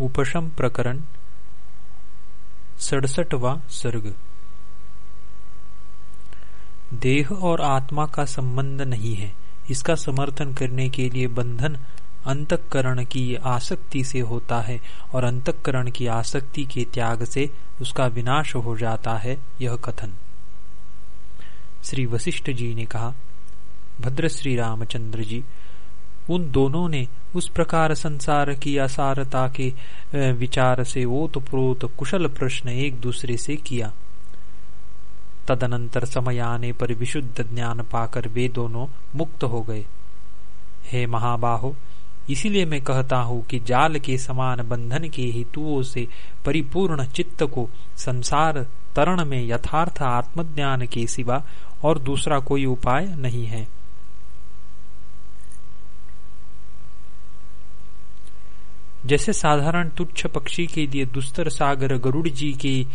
उपशम प्रकरण, सड़सठवा सर्ग। देह और आत्मा का संबंध नहीं है। इसका समर्थन करने के लिए बंधन अंतकरण की आसक्ति से होता है और अंतकरण की आसक्ति के त्याग से उसका विनाश हो जाता है यह कथन। श्री वशिष्ठ जी ने कहा, भद्र श्री रामचंद्र जी उन दोनों ने उस प्रकार संसार की असारता के विचार से ओत प्रोत कुशल प्रश्न एक दूसरे से किया। तदनंतर समय आने पर विशुद्ध ज्ञान पाकर वे दोनों मुक्त हो गए। हे महाबाहो, इसीलिए मैं कहता हूँ कि जाल के समान बंधन के हेतुओं से परिपूर्ण चित्त को संसार तरण में यथार्थ आत्मज्ञान के सिवा और दूसरा कोई उपाय नहीं है। जैसे साधारण तुच्छ पक्षी के लिए दुस्तर सागर गरुड़ जी के,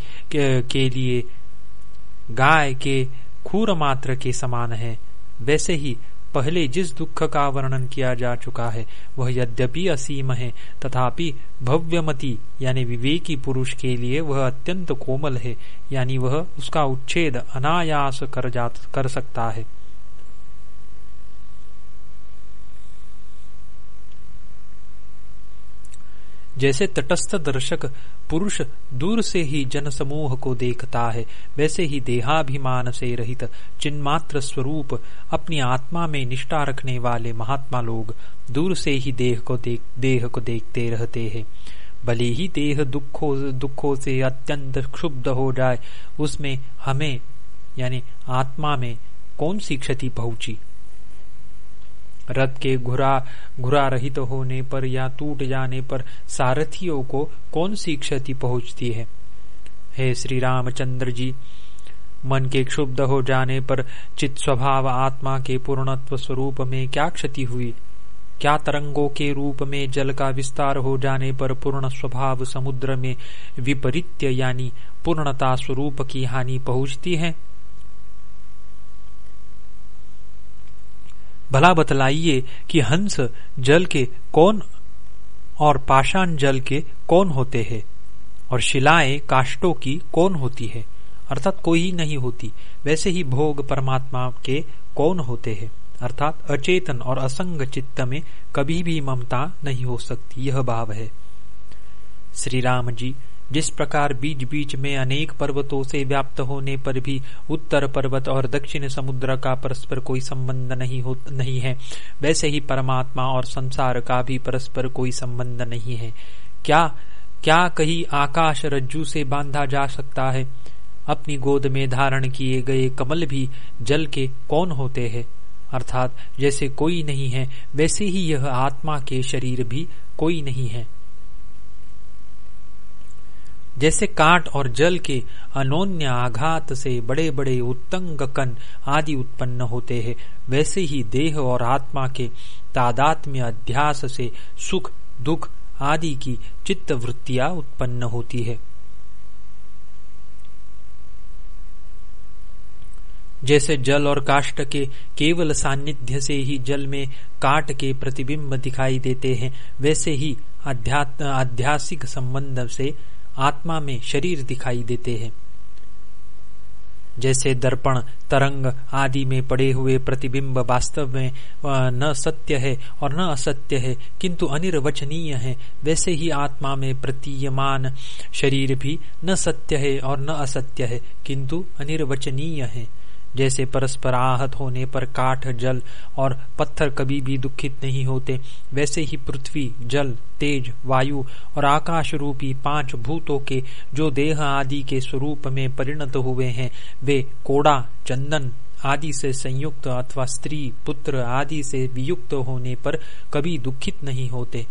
के, लिए गाय के खूर मात्र के समान है वैसे ही पहले जिस दुख का वर्णन किया जा चुका है वह यद्यपि असीम है तथापि भव्यमती यानी विवेकी पुरुष के लिए वह अत्यंत कोमल है यानी वह उसका उच्छेद अनायास कर जा कर सकता है। जैसे तटस्थ दर्शक पुरुष दूर से ही जन समूह को देखता है, वैसे ही देहाभिमान से रहित चिन्मात्र स्वरूप अपनी आत्मा में निष्ठा रखने वाले महात्मा लोग दूर से ही देह को देख, देह को देखते रहते हैं। भले ही देह दुखों दुखों से अत्यंत क्षुब्ध हो जाए, उसमें हमें, यानी आत्मा में कौन सी क्षति पहुँची? रथ के घुरा घुरा रहित होने पर या टूट जाने पर सारथियों को कौन सी क्षति पहुँचती है? हे श्री रामचंद्र जी, मन के क्षुब्ध हो जाने पर चित स्वभाव आत्मा के पूर्णत्व स्वरूप में क्या क्षति हुई? क्या तरंगों के रूप में जल का विस्तार हो जाने पर पूर्ण स्वभाव समुद्र में विपरीत्य यानी पूर्णता स्वरूप की हानि पहुँचती है? भला बतलाइए कि हंस जल के कौन और पाषाण जल के कौन होते हैं? और शिलाएँ काष्टों की कौन होती है? अर्थात कोई नहीं होती। वैसे ही भोग परमात्मा के कौन होते हैं? अर्थात अचेतन और असंग चित्त में कभी भी ममता नहीं हो सकती। यह भाव है। श्री राम जी जिस प्रकार बीच बीच में अनेक पर्वतों से व्याप्त होने पर भी उत्तर पर्वत और दक्षिण समुद्र का परस्पर कोई संबंध नहीं हो, नहीं है। वैसे ही परमात्मा और संसार का भी परस्पर कोई संबंध नहीं है। क्या क्या कहीं आकाश रज्जू से बांधा जा सकता है? अपनी गोद में धारण किए गए कमल भी जल के कौन होते हैं? अर्थात जैसे कोई नहीं है, वैसे ही यह आत्मा के शरीर भी कोई नहीं है। जैसे काट और जल के अनोन्य आघात से बड़े बड़े उत्तंग कन आदि उत्पन्न होते हैं, वैसे ही देह और आत्मा के तादात्म्य अध्यास से सुख, दुख आदि की चित्त वृत्तियाँ उत्पन्न होती है। जैसे जल और काष्ट के केवल सान्निध्य से ही जल में काट के प्रतिबिंब दिखाई देते हैं, वैसे ही आध्यासिक संबंध से आत्मा में शरीर दिखाई देते हैं। जैसे दर्पण, तरंग आदि में पड़े हुए प्रतिबिंब वास्तव में न सत्य है और न असत्य है, किंतु अनिर्वचनीय है। वैसे ही आत्मा में प्रतीयमान शरीर भी न सत्य है और न असत्य है, किंतु अनिर्वचनीय है। जैसे परस्पर आहत होने पर काठ, जल और पत्थर कभी भी दुखित नहीं होते। वैसे ही पृथ्वी, जल, तेज, वायु और आकाश रूपी पाँच भूतों के, जो देह आदि के स्वरूप में परिणत हुए हैं, वे कोड़ा, चंदन आदि से संयुक्त अथवा स्त्री, पुत्र आदि से वियुक्त होने पर कभी दुखित नहीं होते।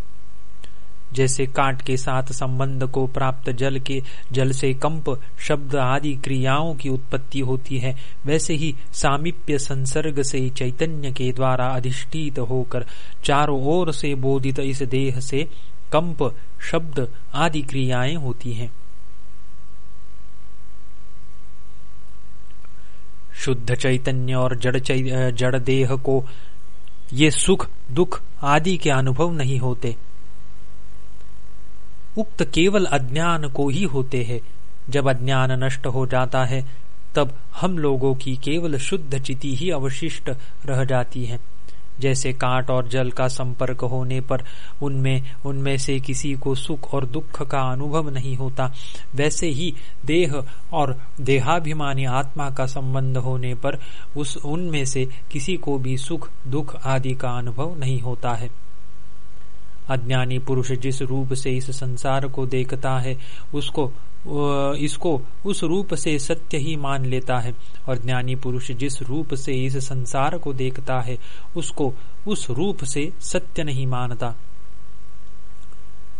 जैसे काट के साथ संबंध को प्राप्त जल के, जल से कंप, शब्द आदि क्रियाओं की उत्पत्ति होती है, वैसे ही सामीप्य संसर्ग से चैतन्य के द्वारा अधिष्ठित होकर चारों ओर से बोधित इस देह से कंप, शब्द आदि क्रियाएँ होती हैं। शुद्ध चैतन्य और जड़ जड़ देह को ये सुख, दुख आदि के अनुभव नहीं होते। उक्त केवल अज्ञान को ही होते हैं। जब अज्ञान नष्ट हो जाता है, तब हम लोगों की केवल शुद्ध चिति ही अवशिष्ट रह जाती है। जैसे कांट और जल का संपर्क होने पर उनमें उनमें से किसी को सुख और दुख का अनुभव नहीं होता, वैसे ही देह और देहाभिमानी आत्मा का संबंध होने पर उस, उनमें से किसी को भी सुख, दुख आदि का अनुभव नहीं होता है। अज्ञानी पुरुष जिस रूप से इस संसार को देखता है, उसको इसको उस रूप से सत्य ही मान लेता है। और ज्ञानी पुरुष जिस रूप से इस संसार को देखता है, उसको उस रूप से सत्य नहीं मानता।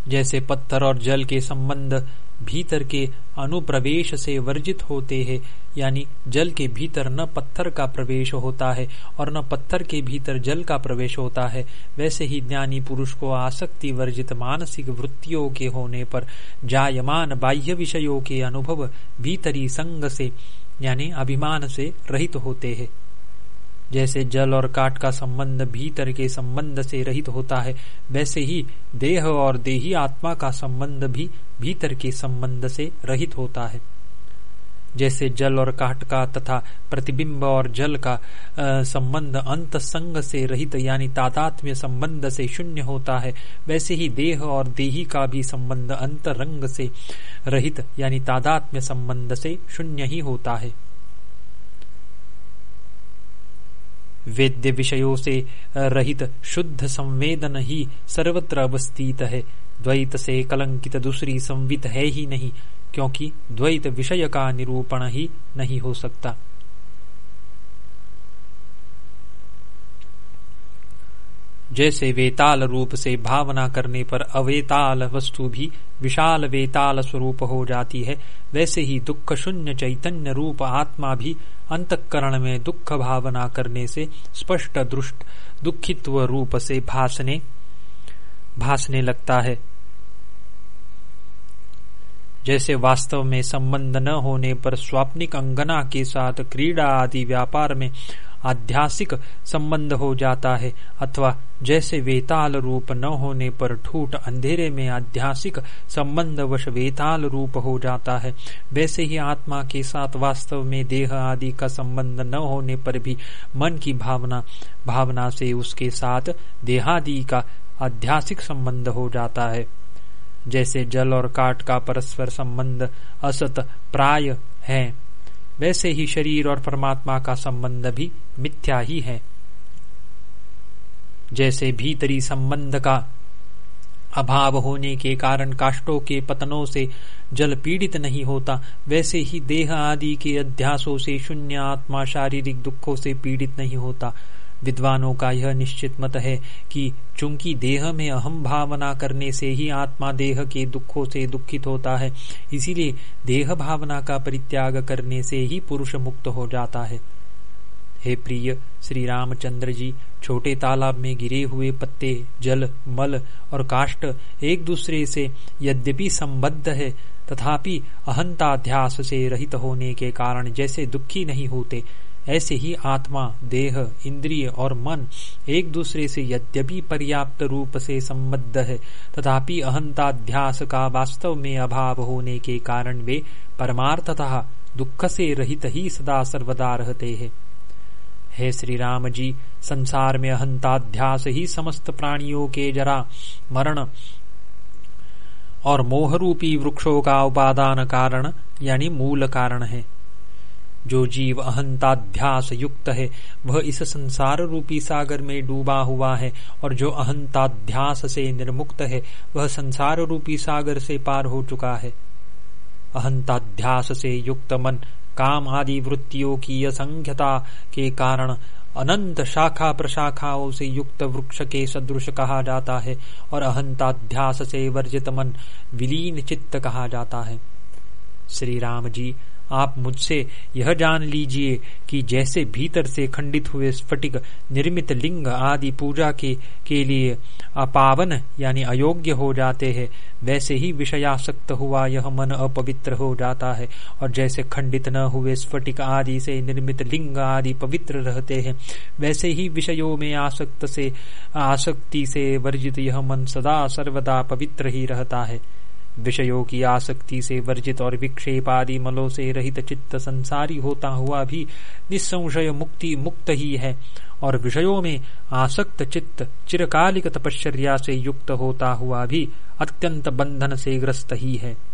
जैसे पत्थर और जल के संबंध भीतर के अनुप्रवेश से वर्जित होते हैं, यानी जल के भीतर न पत्थर का प्रवेश होता है और न पत्थर के भीतर जल का प्रवेश होता है। वैसे ही ज्ञानी पुरुष को आसक्ति वर्जित मानसिक वृत्तियों के होने पर जायमान बाह्य विषयों के अनुभव भीतरी संग से, यानी अभिमान से रहित होते हैं। जैसे जल और काट का संबंध भीतर के संबंध से रहित होता है, वैसे ही देह और देही आत्मा का संबंध भी भीतर के संबंध से रहित होता है। जैसे जल और काट का तथा प्रतिबिंब और जल का संबंध अंत संग से रहित यानी तादात्म्य संबंध से शून्य होता है, वैसे ही देह और देही का भी संबंध अंतरंग से रहित यानी तादात्म्य संबंध से शून्य ही होता है। वेद्य विषयों से रहित शुद्ध संवेदन ही सर्वत्र अवस्थित है। द्वैत से कलंकित दूसरी संवित है ही नहीं, क्योंकि द्वैत विषय का निरूपण ही नहीं हो सकता। जैसे वेताल रूप से भावना करने पर अवेताल वस्तु भी विशाल वेताल स्वरूप हो जाती है, वैसे ही दुख शून्य चैतन्य रूप आत्मा भी अंतकरण में दुख भावना करने से स्पष्ट दृष्ट दुखित्व रूप से भासने भासने लगता है। जैसे वास्तव में संबंध न होने पर स्वाप्निक अंगना के साथ क्रीड़ा आदि व्यापार में आध्यासिक संबंध हो जाता है, अथवा जैसे वेताल रूप न होने पर ठूट अंधेरे में आध्यासिक संबंध वश वेताल रूप हो जाता है, वैसे ही आत्मा के साथ वास्तव में देह आदि का संबंध न होने पर भी मन की भावना भावना से उसके साथ देहादि का आध्यासिक संबंध हो जाता है। जैसे जल और काट का परस्पर संबंध असत प्राय है। वैसे ही शरीर और परमात्मा का संबंध भी मिथ्या ही है। जैसे भीतरी संबंध का अभाव होने के कारण काष्टों के पतनों से जल पीड़ित नहीं होता, वैसे ही देह आदि के अध्यासों से शून्य आत्मा शारीरिक दुखों से पीड़ित नहीं होता। विद्वानों का यह निश्चित मत है कि चूँकि देह में अहम भावना करने से ही आत्मा देह के दुखों से दुखित होता है, इसीलिए देह भावना का परित्याग करने से ही पुरुष मुक्त हो जाता है। हे प्रिय श्री रामचंद्र जी, छोटे तालाब में गिरे हुए पत्ते, जल, मल और काष्ट एक दूसरे से यद्यपि संबद्ध है, तथापि अहंताध्यास से रहित होने के कारण जैसे दुखी नहीं होते। ऐसे ही आत्मा, देह, इंद्रिय और मन एक दूसरे से यद्यपि पर्याप्त रूप से संबद्ध है, तथापि अहंताध्यास का वास्तव में अभाव होने के कारण वे परमार्थतः दुख से रहित ही सदा सर्वदा रहते हैं। हे श्री राम जी, संसार में अहंताध्यास ही समस्त प्राणियों के जरा मरण और मोहरूपी वृक्षों का उपादान कारण, यानी मूल कारण है। जो जीव अहंताध्यास युक्त है वह इस संसार रूपी सागर में डूबा हुआ है, और जो अहंताध्यास से निर्मुक्त है वह संसार रूपी सागर से पार हो चुका है। अहंताध्यास से युक्त मन, काम आदि वृत्तियों की असंख्यता के कारण अनंत शाखा प्रशाखाओं से युक्त वृक्ष के सदृश कहा जाता है, और अहंताध्यास से वर्जित मन विलीन चित्त कहा जाता है। श्री राम जी आप मुझसे यह जान लीजिए कि जैसे भीतर से खंडित हुए स्फटिक, निर्मित लिंग आदि पूजा के के लिए अपावन, यानी अयोग्य हो जाते हैं, वैसे ही विषयासक्त हुआ यह मन अपवित्र हो जाता है। और जैसे खंडित न हुए स्फटिक आदि से निर्मित लिंग आदि पवित्र रहते हैं, वैसे ही विषयों में आसक्त से, आसक्ति से वर्जित यह मन सदा सर्वदा पवित्र ही रहता है। विषयों की आसक्ति से वर्जित और विक्षेप आदि मलों से रहित चित्त संसारी होता हुआ भी निसंशय मुक्ति मुक्त ही है और विषयों में आसक्त चित्त चिरकालिक तपश्चर्या से युक्त होता हुआ भी अत्यंत बंधन से ग्रस्त ही है।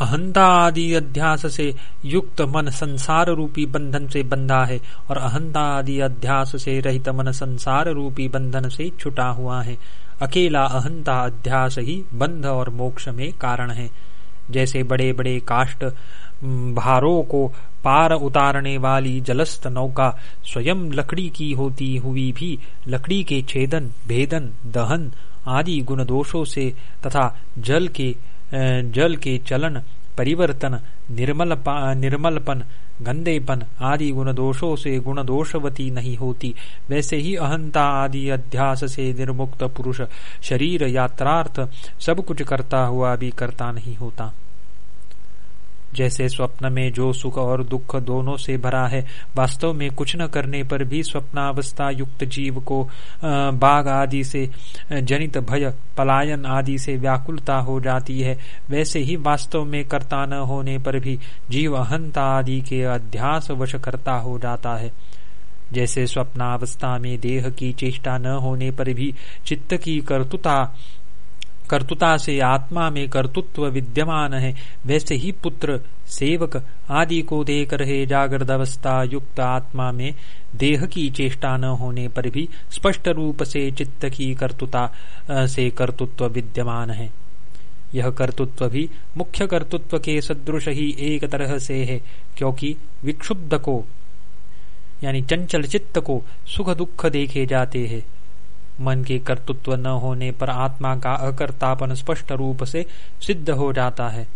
अहंता आदि अध्यास से युक्त मन संसार रूपी बंधन से बंधा है और अहंता आदि अध्यास से रहित मन संसार रूपी बंधन से छुटा हुआ है। अकेला अहंता अध्यास ही बंध और मोक्ष में कारण है। जैसे बड़े बड़े काष्ट भारों को पार उतारने वाली जलस्त नौका स्वयं लकड़ी की होती हुई भी लकड़ी के छेदन, भेदन, दहन आदि गुण दोषों से तथा जल के जल के चलन, परिवर्तन, निर्मल निर्मलपन, गंदेपन आदि गुण दोषों से गुण दोषवती नहीं होती। वैसे ही अहंता आदि अध्यास से निर्मुक्त पुरुष, शरीर यात्रार्थ सब कुछ करता हुआ भी करता नहीं होता। जैसे स्वप्न में जो सुख और दुख दोनों से भरा है, वास्तव में कुछ न करने पर भी स्वप्नावस्था युक्त जीव को बाघ आदि से जनित भय, पलायन आदि से व्याकुलता हो जाती है। वैसे ही वास्तव में कर्ता न होने पर भी जीव अहंता आदि के अध्यास वश करता हो जाता है। जैसे स्वप्नावस्था में देह की चेष्टा न होने पर भी चित्त की कर्तुता कर्तुता से आत्मा में कर्तृत्व विद्यमान है। वैसे ही पुत्र, सेवक आदि को देख रहे जागृत अवस्था युक्त आत्मा में देह की चेष्टा न होने पर भी स्पष्ट रूप से चित्त की कर्तुता से कर्तृत्व विद्यमान है। यह कर्तृत्व भी मुख्य कर्तृत्व के सदृश ही एक तरह से है, क्योंकि विक्षुब्ध को, यानी चंचल चित्त को सुख दुख देखे जाते हैं। मन के कर्तृत्व न होने पर आत्मा का अकर्तापन स्पष्ट रूप से सिद्ध हो जाता है।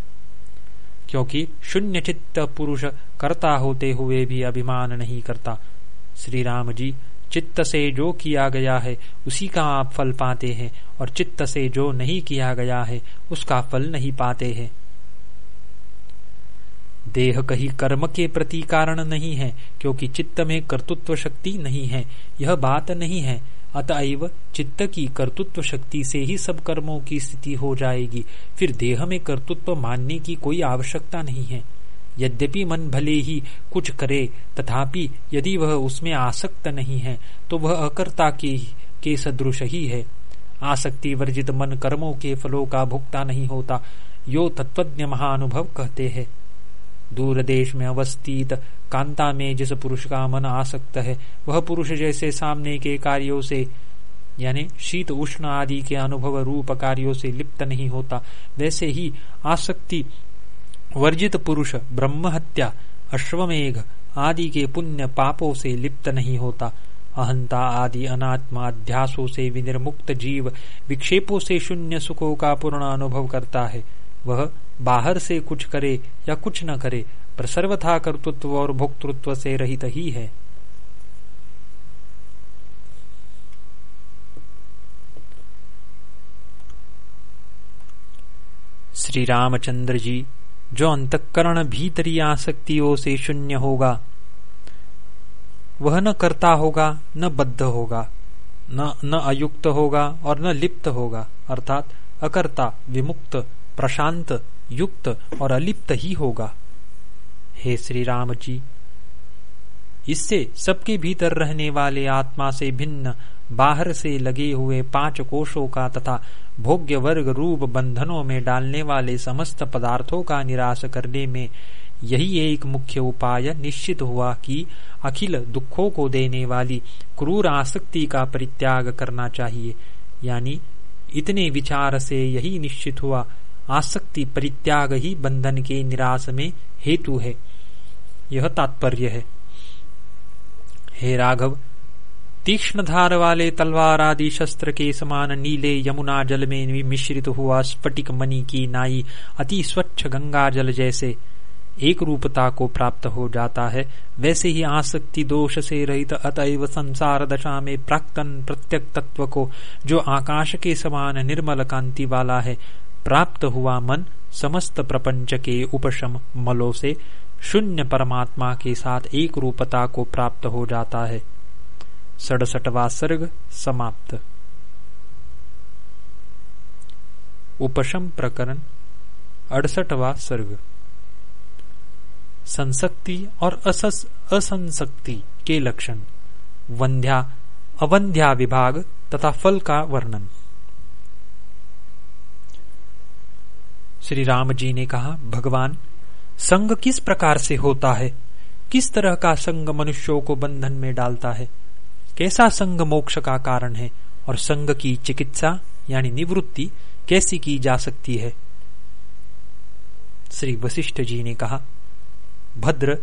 क्योंकि शून्य चित्त पुरुष कर्ता होते हुए भी अभिमान नहीं करता। श्री राम जी, चित्त से जो किया गया है, उसी का आप फल पाते हैं, और चित्त से जो नहीं किया गया है, उसका फल नहीं पाते हैं। देह कहीं कर्म के प्रति कारण नहीं है, क्योंकि चित्त में कर्तृत्व शक्ति नहीं है, यह बात नहीं है। अतएव चित्त की कर्तृत्व शक्ति से ही सब कर्मों की स्थिति हो जाएगी। फिर देह में कर्तृत्व मानने की कोई आवश्यकता नहीं है। यद्यपि मन भले ही कुछ करे तथापि यदि वह उसमें आसक्त नहीं है तो वह अकर्ता के, के सदृश ही है। आसक्ति वर्जित मन कर्मों के फलों का भुगता नहीं होता यो तत्वज्ञ महानुभव कहते हैं। दूर देश में अवस्थित कांता में जिस पुरुष का मन आसक्त है, वह पुरुष जैसे सामने के कार्यों से, यानी शीत उष्ण आदि के अनुभव रूप कार्यों से लिप्त नहीं होता, वैसे ही आसक्ति वर्जित पुरुष ब्रह्म हत्या अश्वमेघ आदि के पुण्य पापों से लिप्त नहीं होता। अहंता आदि अनात्मा अध्यासों से विनिर्मुक्त जीव विक्षेपों से शून्य सुखों का पूर्ण अनुभव करता है। वह बाहर से कुछ करे या कुछ न करे पर सर्वथा कर्तृत्व और भोक्तृत्व से रहित ही है। श्री रामचंद्र जी जो अंतकरण भीतरी आसक्तियों से शून्य होगा, वह न करता होगा, न बद्ध होगा, न न अयुक्त होगा और न लिप्त होगा, अर्थात अकर्ता, विमुक्त, प्रशांत, युक्त और अलिप्त ही होगा। हे श्री राम जी, इससे सबके भीतर रहने वाले आत्मा से भिन्न, बाहर से लगे हुए पाँच कोशों का तथा भोग्य वर्ग रूप बंधनों में डालने वाले समस्त पदार्थों का निराश करने में यही एक मुख्य उपाय निश्चित हुआ कि अखिल दुखों को देने वाली क्रूर आसक्ति का परित्याग करना चाहिए। यानी इतने विचार से यही निश्चित हुआ, आसक्ति परित्याग ही बंधन के निराश में हेतु है। यह तात्पर्य है। हे राघव तीक्ष्ण धार वाले तलवार आदि शस्त्र के समान नीले यमुना जल में मिश्रित हुआ स्फटिक मणि की नाई अति स्वच्छ गंगा जल जैसे एक रूपता को प्राप्त हो जाता है। वैसे ही आसक्ति दोष से रहित अतएव संसार दशा में प्राक्तन प्रत्यक तत्व को जो आकाश के समान निर्मल कांति वाला है, प्राप्त हुआ मन समस्त प्रपंच के उपशम मलों से शून्य परमात्मा के साथ एक रूपता को प्राप्त हो जाता है। सड़सठवा सर्ग समाप्त। उपशम प्रकरण, अड़सठवा सर्ग। संसक्ति और असस, असंसक्ति के लक्षण, वंध्या, अवंध्या विभाग तथा फल का वर्णन। श्री राम जी ने कहा, भगवान संग किस प्रकार से होता है? किस तरह का संग मनुष्यों को बंधन में डालता है? कैसा संग मोक्ष का कारण है? और संग की चिकित्सा, यानी निवृत्ति, कैसी की जा सकती है? श्री वशिष्ठ जी ने कहा, भद्र,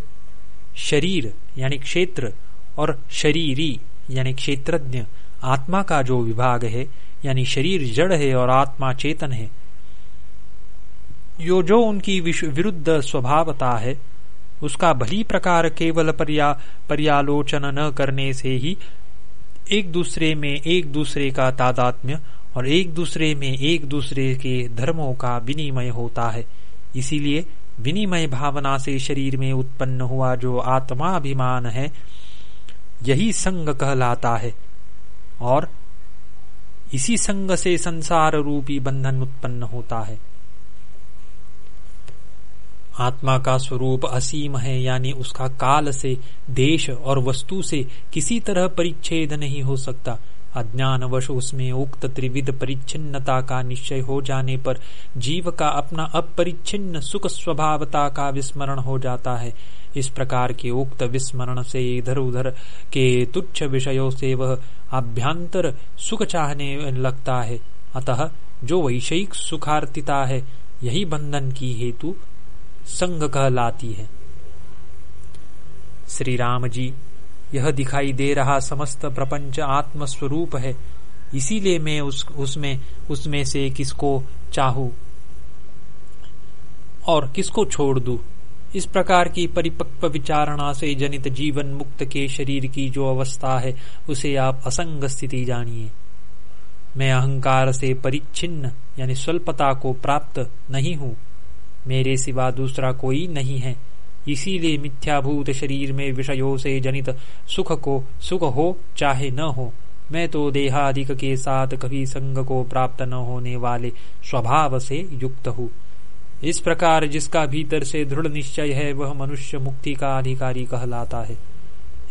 शरीर, यानी क्षेत्र, और शरीरी, यानी क्षेत्रज्ञ, आत्मा का जो विभाग है, यानी शरीर जड़ है और आत्मा चेतन है यो जो उनकी विरुद्ध स्वभावता है, उसका भली प्रकार केवल पर्या, पर्यालोचन न करने से ही एक दूसरे में एक दूसरे का तादात्म्य और एक दूसरे में एक दूसरे के धर्मों का विनिमय होता है। इसीलिए विनिमय भावना से शरीर में उत्पन्न हुआ जो आत्माभिमान है, यही संग कहलाता है और इसी संग से संसार रूपी बंधन उत्पन्न होता है। आत्मा का स्वरूप असीम है, यानी उसका काल से, देश और वस्तु से किसी तरह परिच्छेद नहीं हो सकता। अज्ञानवश उसमें उक्त त्रिविध परिच्छिन्नता का निश्चय हो जाने पर जीव का अपना अपरिच्छिन्न सुख स्वभावता का विस्मरण हो जाता है। इस प्रकार के उक्त विस्मरण से इधर उधर के तुच्छ विषयों से वह अभ्यंतर सुख चाहने लगता है। अतः जो वैषयिक सुखार्थिता है, यही बंधन की हेतु संग कहलाती है। श्री राम जी, यह दिखाई दे रहा समस्त प्रपंच आत्म स्वरूप है। इसीलिए मैं उस, उसमें उसमें से किसको चाहू और किसको छोड़ दू? इस प्रकार की परिपक्व विचारणा से जनित जीवन मुक्त के शरीर की जो अवस्था है, उसे आप असंग स्थिति जानिए। मैं अहंकार से परिच्छिन्न, यानी स्वल्पता को प्राप्त नहीं हूँ। मेरे सिवा दूसरा कोई नहीं है। इसीलिए मिथ्याभूत शरीर में विषयों से जनित सुख को सुख हो चाहे न हो, मैं तो देहादिक के साथ कभी संग को प्राप्त न होने वाले स्वभाव से युक्त हूँ। इस प्रकार जिसका भीतर से दृढ़ निश्चय है, वह मनुष्य मुक्ति का अधिकारी कहलाता है।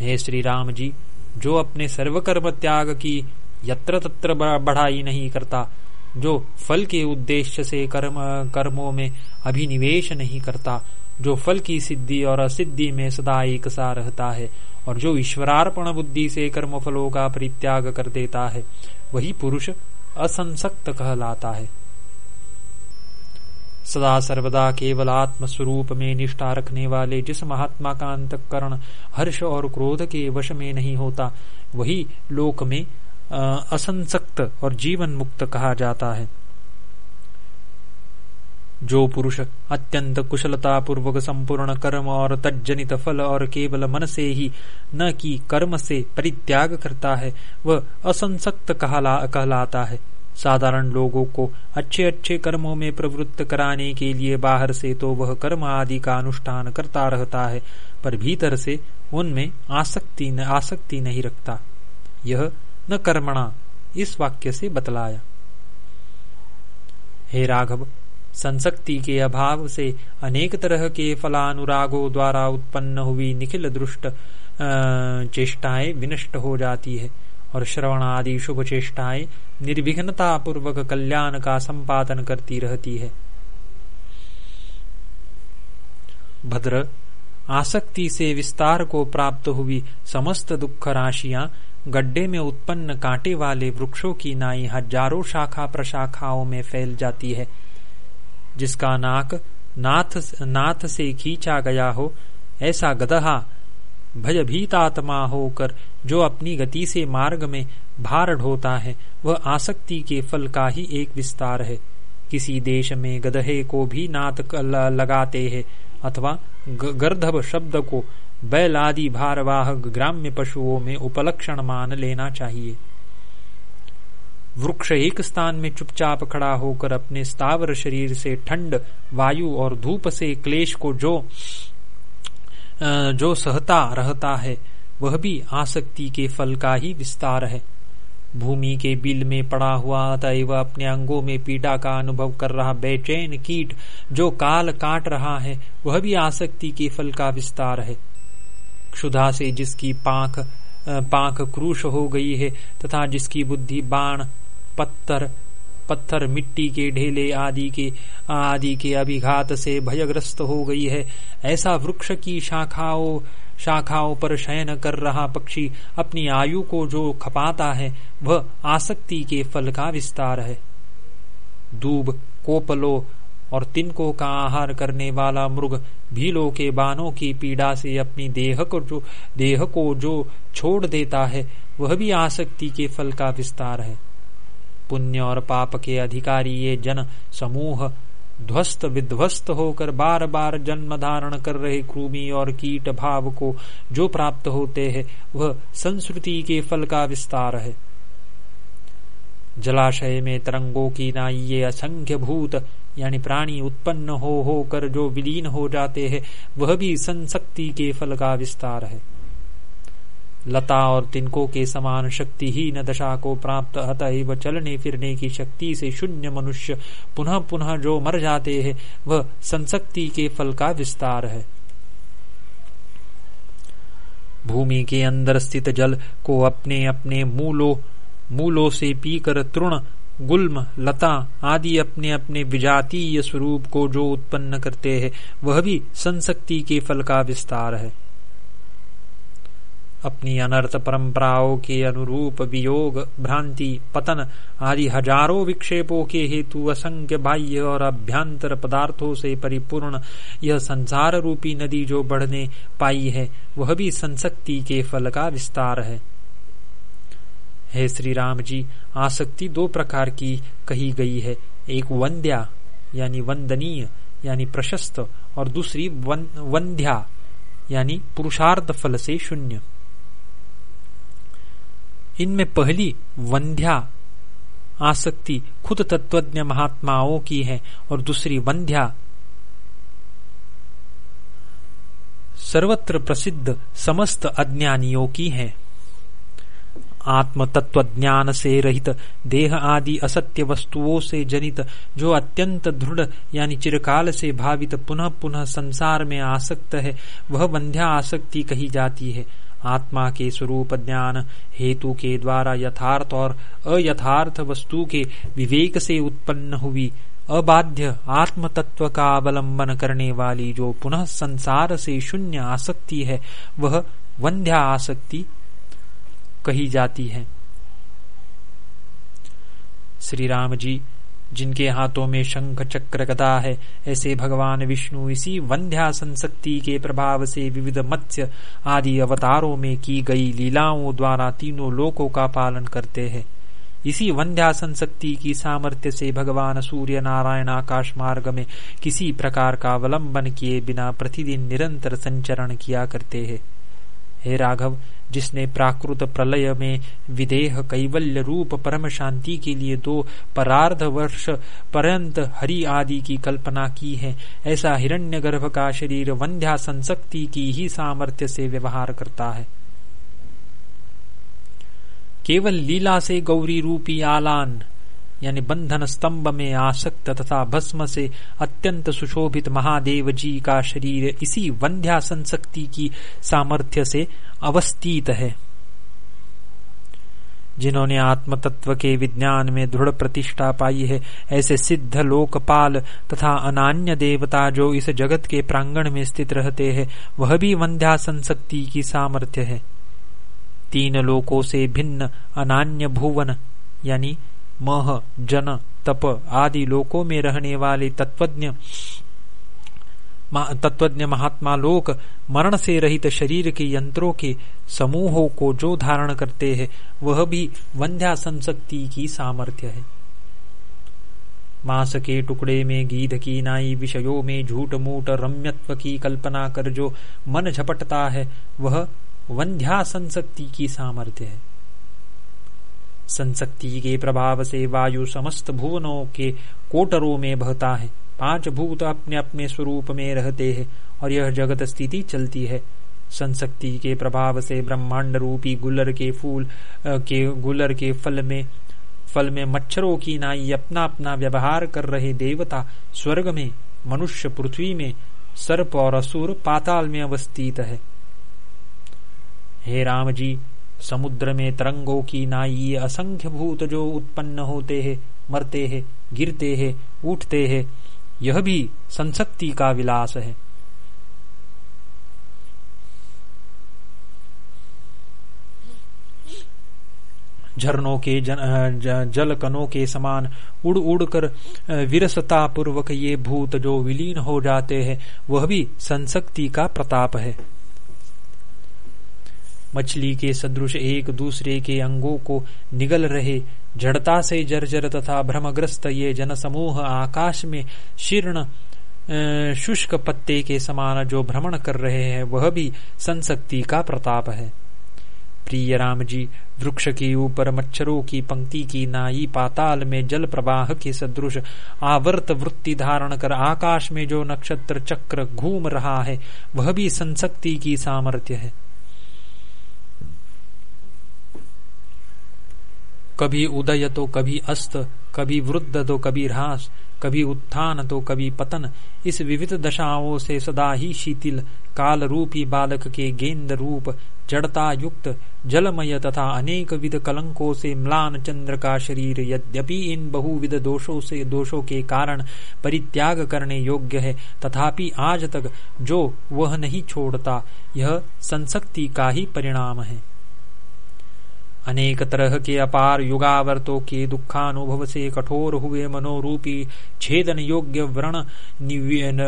हे श्री राम जी, जो अपने सर्वकर्म त्याग की यत्र तत्र बढ़ाई नहीं करता जो फल के उद्देश्य से कर्म, कर्मों में अभिनिवेश नहीं करता, जो फल की सिद्धि और असिद्धि में सदा एक सा रहता है, और जो ईश्वरार्पण बुद्धि से कर्म फलों का परित्याग कर देता है, वही पुरुष असंसक्त कहलाता है। सदा सर्वदा केवल आत्म स्वरूप में निष्ठा रखने वाले जिस महात्मा का अंतकरण हर्ष और क्रोध के वश में नहीं होता, वही लोक में असंसक्त और जीवन मुक्त कहा जाता है। जो पुरुष अत्यंत कुशलता पूर्वक संपूर्ण कर्म और तज्जनित फल और केवल मन से ही न कि कर्म से परित्याग करता है, वह असंसक्त कहलाता है। साधारण लोगों को अच्छे अच्छे कर्मों में प्रवृत्त कराने के लिए बाहर से तो वह कर्म आदि का अनुष्ठान करता रहता है, पर भीतर से उनमें आसक्ति न, आसक्ति नहीं रखता। यह न कर्मणा। इस वाक्य से बतलाया। हे राघव, संसक्ति के अभाव से अनेक तरह के फलानुरागों द्वारा उत्पन्न हुई निखिल दृष्ट चेष्टाएँ विनष्ट हो जाती है और श्रवण आदि शुभ चेष्टाएँ निर्विघ्नता पूर्वक कल्याण का संपादन करती रहती है। भद्र, आसक्ति से विस्तार को प्राप्त हुई समस्त दुख राशियाँ गड्ढे में उत्पन्न कांटे वाले वृक्षों की नाई हज़ारों शाखा प्रशाखाओं में फैल जाती है, जिसका नाक नाथ नाथ से खींचा गया हो, ऐसा गदहा भयभीतात्मा होकर जो अपनी गति से मार्ग में भार ढोता है, वह आसक्ति के फल का ही एक विस्तार है। किसी देश में गदहे को भी नाथ लगाते हैं, अथवा गर्धभ शब्द को बैल आदि भारवाहक ग्राम्य पशुओं में उपलक्षण मान लेना चाहिए। वृक्ष एक स्थान में चुपचाप खड़ा होकर अपने स्थावर शरीर से ठंड, वायु और धूप से क्लेश को जो जो सहता रहता है, वह भी आसक्ति के फल का ही विस्तार है। भूमि के बिल में पड़ा हुआ अतएव अपने अंगों में पीड़ा का अनुभव कर रहा बेचैन कीट जो काल काट रहा है, वह भी आसक्ति के फल का विस्तार है। क्षुधा से जिसकी पाख पाख क्रूश हो गई है, तथा जिसकी बुद्धि बाण, पत्थर पत्थर मिट्टी के ढेले आदि के आदि के अभिघात से भयग्रस्त हो गई है। ऐसा वृक्ष की शाखाओं शाखाओं पर शयन कर रहा पक्षी अपनी आयु को जो खपाता है, वह आसक्ति के फल का विस्तार है। दूब, कोपलो और तिनको का आहार करने वाला मृग भीलों के बानों की पीड़ा से अपनी देह को जो, देह को जो छोड़ देता है, वह भी आसक्ति के फल का विस्तार है। पुण्य और पाप के अधिकारी ये जन समूह ध्वस्त विध्वस्त होकर बार बार जन्म धारण कर रहे कृमि और कीट भाव को जो प्राप्त होते हैं, वह संस्कृति के फल का विस्तार है। जलाशय में तरंगों की नाई ये असंख्य भूत यानी प्राणी उत्पन्न हो होकर जो विलीन हो जाते हैं, वह भी संशक्ति के फल का विस्तार है। लता और तिनको के समान शक्तिहीन दशा को प्राप्त, अतएव चलने फिरने की शक्ति से शून्य मनुष्य पुनः पुनः जो मर जाते हैं, वह संशक्ति के फल का विस्तार है। भूमि के अंदर स्थित जल को अपने अपने मूलों मूलों से पीकर तृण गुल्म, लता आदि अपने अपने विजातीय स्वरूप को जो उत्पन्न करते हैं, वह भी संसक्ति के फल का विस्तार है। अपनी अनर्थ परंपराओं के अनुरूप वियोग, भ्रांति, पतन आदि हज़ारों विक्षेपों के हेतु असंख्य बाह्य और अभ्यंतर पदार्थों से परिपूर्ण यह संसार रूपी नदी जो बढ़ने पाई है, वह भी संसक्ति के फल का विस्तार है। हे श्री राम जी, आसक्ति दो प्रकार की कही गई है। एक वंद्या, यानी वंदनीय, यानी प्रशस्त, और दूसरी वंध्या, यानी पुरुषार्थ फल से शून्य। इनमें पहली वंध्या, आसक्ति खुद तत्वज्ञ महात्माओं की है, और दूसरी वंध्या, सर्वत्र प्रसिद्ध समस्त अज्ञानियों की है। आत्म तत्व ज्ञान से रहित देह आदि असत्य वस्तुओं से जनित, जो अत्यंत दृढ़, यानी चिरकाल से भावित, पुनः पुनः संसार में आसक्त है, वह वंध्या आसक्ति कही जाती है। आत्मा के स्वरूप ज्ञान, हेतु के द्वारा यथार्थ और अयथार्थ वस्तु के विवेक से उत्पन्न हुई, अबाध्य आत्म तत्व का अवलंबन करने वाली जो पुनः संसार से शून्य आसक्ति है, वह वंध्या आसक्ति कही जाती है। श्री राम जी, जिनके हाथों में शंख चक्र गदा है, ऐसे भगवान विष्णु इसी वंध्या संशक्ति के प्रभाव से विविध मत्स्य आदि अवतारों में की गई लीलाओं द्वारा तीनों लोकों का पालन करते हैं। इसी वंध्या संशक्ति की सामर्थ्य से भगवान सूर्य नारायण आकाश मार्ग में किसी प्रकार का अवलंबन किए बिना प्रतिदिन निरंतर संचरण किया करते हैं। हे राघव जिसने प्राकृत प्रलय में विदेह कैवल्य रूप परम शांति के लिए दो परार्ध वर्ष पर्यंत हरि आदि की कल्पना की है, ऐसा हिरण्यगर्भ का शरीर वंध्या संसक्ति की ही सामर्थ्य से व्यवहार करता है। केवल लीला से गौरी रूपी आलान यानी बंधन स्तंभ में आसक्त तथा भस्म से अत्यंत सुशोभित महादेव जी का शरीर इसी वंध्या संशक्ति की सामर्थ्य से अवस्थित है। जिन्होंने आत्म तत्व के विज्ञान में दृढ़ प्रतिष्ठा पाई है, ऐसे सिद्ध लोकपाल तथा अनान्य देवता जो इस जगत के प्रांगण में स्थित रहते हैं, वह भी वंध्या संशक्ति की सामर्थ्य है। तीन लोकों से भिन्न अनान्य भुवन, यानी मह, जन, तप आदि लोकों में रहने वाले तत्वज्ञ तत्वज्ञ महात्मा लोक मरण से रहित शरीर के यंत्रों के समूहों को जो धारण करते हैं, वह भी वंध्या संशक्ति की सामर्थ्य है। मांस के टुकड़े में गीध की नाई, विषयों में झूठ मूठ, रम्यत्व की कल्पना कर जो मन झपटता है, वह वंध्या संशक्ति की सामर्थ्य है। संशक्ति के प्रभाव से वायु समस्त भुवनों के कोटरों में बहता है। पाँच भूत अपने अपने स्वरूप में रहते हैं और यह जगत स्थिति चलती है। संशक्ति के प्रभाव से ब्रह्मांड रूपी गुलर के फूल के गुलर के फल में फल में मच्छरों की नाई अपना अपना व्यवहार कर रहे देवता स्वर्ग में, मनुष्य पृथ्वी में, सर्प और असुर पाताल में अवस्थित है। हे राम जी समुद्र में तरंगों की नाई असंख्य भूत जो उत्पन्न होते हैं मरते हैं गिरते हैं उठते हैं यह भी संसक्ति का विलास है। झरनों के जन, ज, जल कनों के समान उड़ उड़ कर विरसता पूर्वक ये भूत जो विलीन हो जाते हैं वह भी संसक्ति का प्रताप है। मछली के सदृश एक दूसरे के अंगों को निगल रहे। जड़ता से जर्जर तथा भ्रमग्रस्त ये जनसमूह आकाश में शीर्ण शुष्क पत्ते के समान जो भ्रमण कर रहे हैं, वह भी संसक्ति का प्रताप है। प्रिय राम जी वृक्ष के ऊपर मच्छरों की पंक्ति की नाई पाताल में जल प्रवाह के सदृश आवर्त वृत्ति धारण कर आकाश में जो नक्षत्र चक्र घूम रहा है, वह भी संसक्ति की सामर्थ्य है। कभी उदय तो कभी अस्त, कभी वृद्ध तो कभी ह्रास, कभी उत्थान तो कभी पतन। इस विविध दशाओं से सदा ही शीतिल काल रूपी बालक के गेंद रूप जड़ता युक्त जलमय तथा अनेक विध कलंकों से म्लान चंद्र का शरीर, यद्यपि इन बहुविध दोषों से, दोषों के कारण परित्याग करने योग्य है, तथापि आज तक जो वह नहीं छोड़ता, यह संसक्ति का ही परिणाम है। अनेक तरह के अपार युगावर्तों के दुखानुभव से कठोर हुए मनोरूपी छेदन योग्य व्रण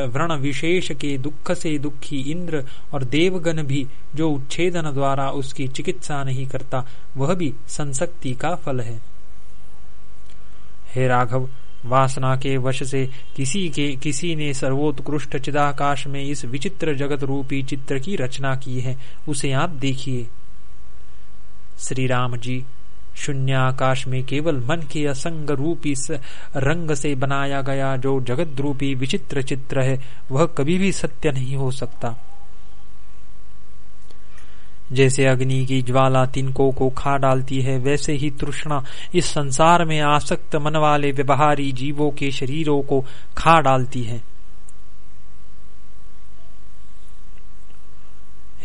व्रण विशेष के दुख से दुखी इंद्र और देवगण भी जो उच्छेदन द्वारा उसकी चिकित्सा नहीं करता, वह भी संसक्ति का फल है। हे राघव, वासना के वश से किसी के किसी ने सर्वोत्कृष्ट चिदाकाश में इस विचित्र जगत रूपी चित्र की रचना की है, उसे आप देखिए। श्री राम जी शून्य आकाश में केवल मन के असंग रूपी रंग से बनाया गया जो जगत रूपी विचित्र चित्र है, वह कभी भी सत्य नहीं हो सकता। जैसे अग्नि की ज्वाला तिनको को खा डालती है, वैसे ही तृष्णा इस संसार में आसक्त मन वाले व्यवहारी जीवों के शरीरों को खा डालती है।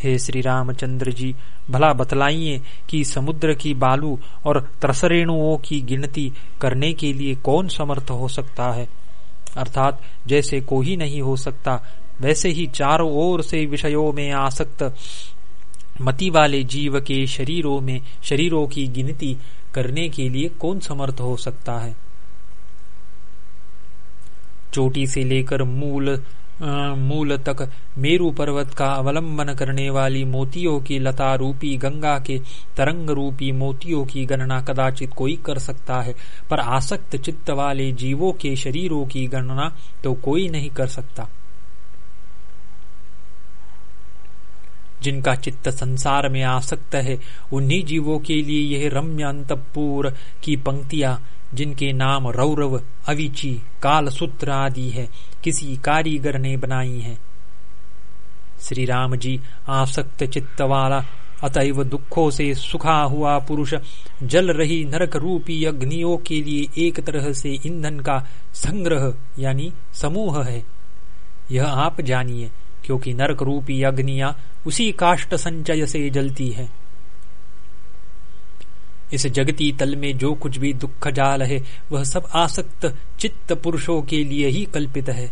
हे श्री रामचंद्र जी, भला बतलाइए कि समुद्र की बालू और त्रसरेणुओं की गिनती करने के लिए कौन समर्थ हो सकता है? अर्थात जैसे कोई नहीं हो सकता, वैसे ही चारों ओर से विषयों में आसक्त मति वाले जीव के शरीरों में, शरीरों की गिनती करने के लिए कौन समर्थ हो सकता है? चोटी से लेकर मूल मूल तक मेरु पर्वत का अवलंबन करने वाली मोतियों की लता रूपी गंगा के तरंग रूपी मोतियों की गणना कदाचित कोई कर सकता है, पर आसक्त चित्त वाले जीवों के शरीरों की गणना तो कोई नहीं कर सकता। जिनका चित्त संसार में आसक्त है, उन्हीं जीवों के लिए यह रम्य अंतपुर की पंक्तियाँ जिनके नाम रौरव, अविची काल सूत्र आदि है, किसी कारीगर ने बनाई है। श्री राम जी, आसक्त चित्त वाला अतएव दुखों से सुखा हुआ पुरुष, जल रही नरक रूपी अग्नियों के लिए एक तरह से ईंधन का संग्रह, यानी समूह है। यह आप जानिए, क्योंकि नरक रूपी अग्नियाँ उसी काष्ट संचय से जलती है। इस जगती तल में जो कुछ भी दुख जाल है वह सब आसक्त चित्त पुरुषों के लिए ही कल्पित है।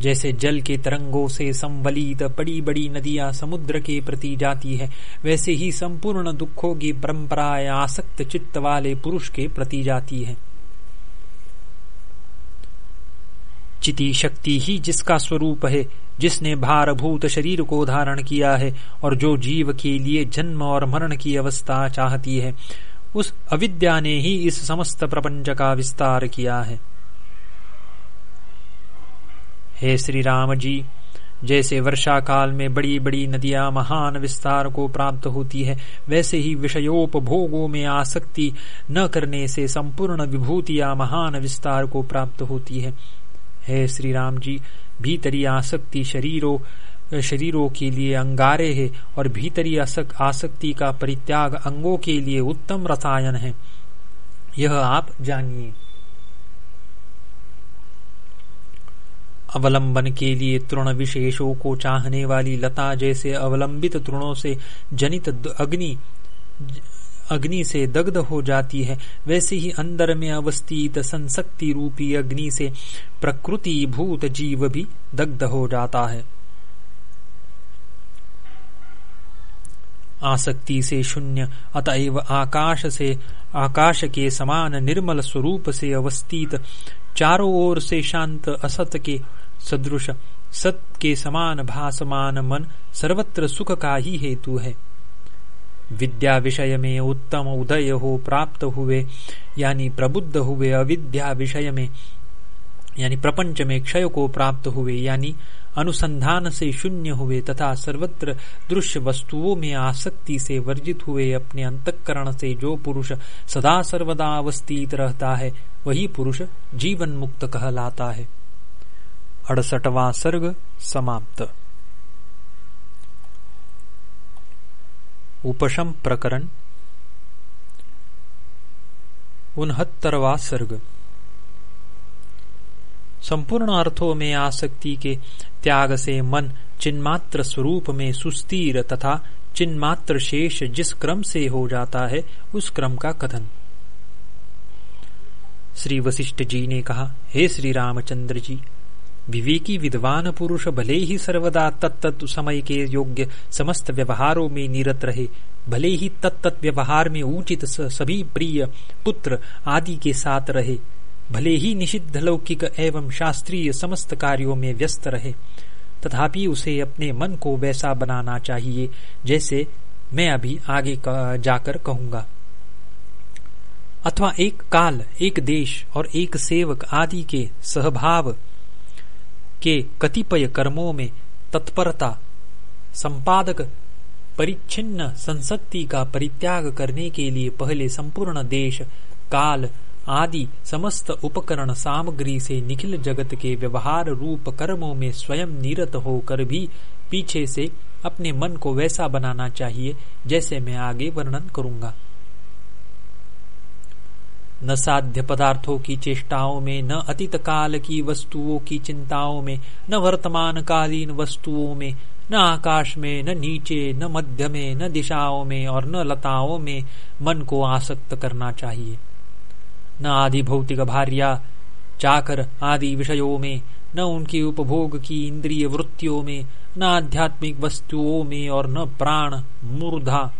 जैसे जल के तरंगों से संवलित बड़ी बड़ी नदियाँ समुद्र के प्रति जाती है, वैसे ही संपूर्ण दुखों की परंपराएँ आसक्त चित्त वाले पुरुष के प्रति जाती है। चिति शक्ति ही जिसका स्वरूप है, जिसने भारभूत शरीर को धारण किया है और जो जीव के लिए जन्म और मरण की अवस्था चाहती है, उस अविद्या ने ही इस समस्त प्रपंच का विस्तार किया है। हे श्री राम जी, जैसे वर्षा काल में बड़ी बड़ी नदियाँ महान विस्तार को प्राप्त होती है, वैसे ही विषयोपभोगों में आसक्ति न करने से संपूर्ण विभूतियाँ महान विस्तार को प्राप्त होती है। हे श्री राम जी। भीतरी आसक्ति शरीरों शरीरों के लिए अंगारे है और भीतरी आसक्ति का परित्याग अंगों के लिए उत्तम रसायन है। यह आप जानिए। अवलंबन के लिए तृण विशेषों को चाहने वाली लता जैसे अवलंबित तृणों से जनित अग्नि अग्नि से दग्ध हो जाती है। वैसे ही अंदर में अवस्थित संसक्ति रूपी अग्नि से प्रकृति भूत जीव भी दग्ध हो जाता है। आसक्ति से शून्य, अतएव आकाश से, आकाश के समान निर्मल स्वरूप से अवस्थित चारों ओर से शांत असत के सदृश, सत के समान भासमान मन सर्वत्र सुख का ही हेतु है। विद्या विषय में उत्तम उदय हो प्राप्त हुए यानी प्रबुद्ध हुए अविद्या विषय में यानी प्रपंच में क्षय को प्राप्त हुए यानी अनुसंधान से शून्य हुए तथा सर्वत्र दृश्य वस्तुओं में आसक्ति से वर्जित हुए अपने अंतकरण से जो पुरुष सदा सर्वदा अवस्थित रहता है, वही पुरुष जीवन मुक्त कहलाता है। अड़सठवा सर्ग समाप्त। उपशम प्रकरण, उनहत्तरवा सर्ग। संपूर्ण अर्थों में आसक्ति के त्याग से मन चिन्मात्र स्वरूप में सुस्थिर तथा चिन्मात्र शेष जिस क्रम से हो जाता है, उस क्रम का कथन। श्री वशिष्ठ जी ने कहा, हे श्री रामचंद्र जी विवेकी विद्वान पुरुष भले ही सर्वदा तत्त समय के योग्य समस्त व्यवहारों में निरत रहे, भले ही तत्त व्यवहार में उचित सभी प्रिय पुत्र आदि के साथ रहे, भले ही निषिद्ध लौकिक एवं शास्त्रीय समस्त कार्यों में व्यस्त रहे, तथापि उसे अपने मन को वैसा बनाना चाहिए, जैसे मैं अभी आगे जाकर कहूँगा। अथवा एक काल, एक देश और एक सेवक आदि के सहभाव के कतिपय कर्मों में तत्परता, संपादक, परिच्छिन्न संसक्ति का परित्याग करने के लिए पहले संपूर्ण देश, काल आदि समस्त उपकरण सामग्री से निखिल जगत के व्यवहार रूप कर्मों में स्वयं निरत होकर भी पीछे से अपने मन को वैसा बनाना चाहिए, जैसे मैं आगे वर्णन करूँगा। न साध्य पदार्थों की चेष्टाओं में, न अतीत काल की वस्तुओं की चिंताओं में, न वर्तमान कालीन वस्तुओं में, न आकाश में, न नीचे, न मध्य में, न दिशाओं में और न लताओं में मन को आसक्त करना चाहिए। न आदि भौतिक भार्या चाकर आदि विषयों में, न उनके उपभोग की इंद्रिय वृत्तियों में, न आध्यात्मिक वस्तुओं में और न प्राण मूर्धा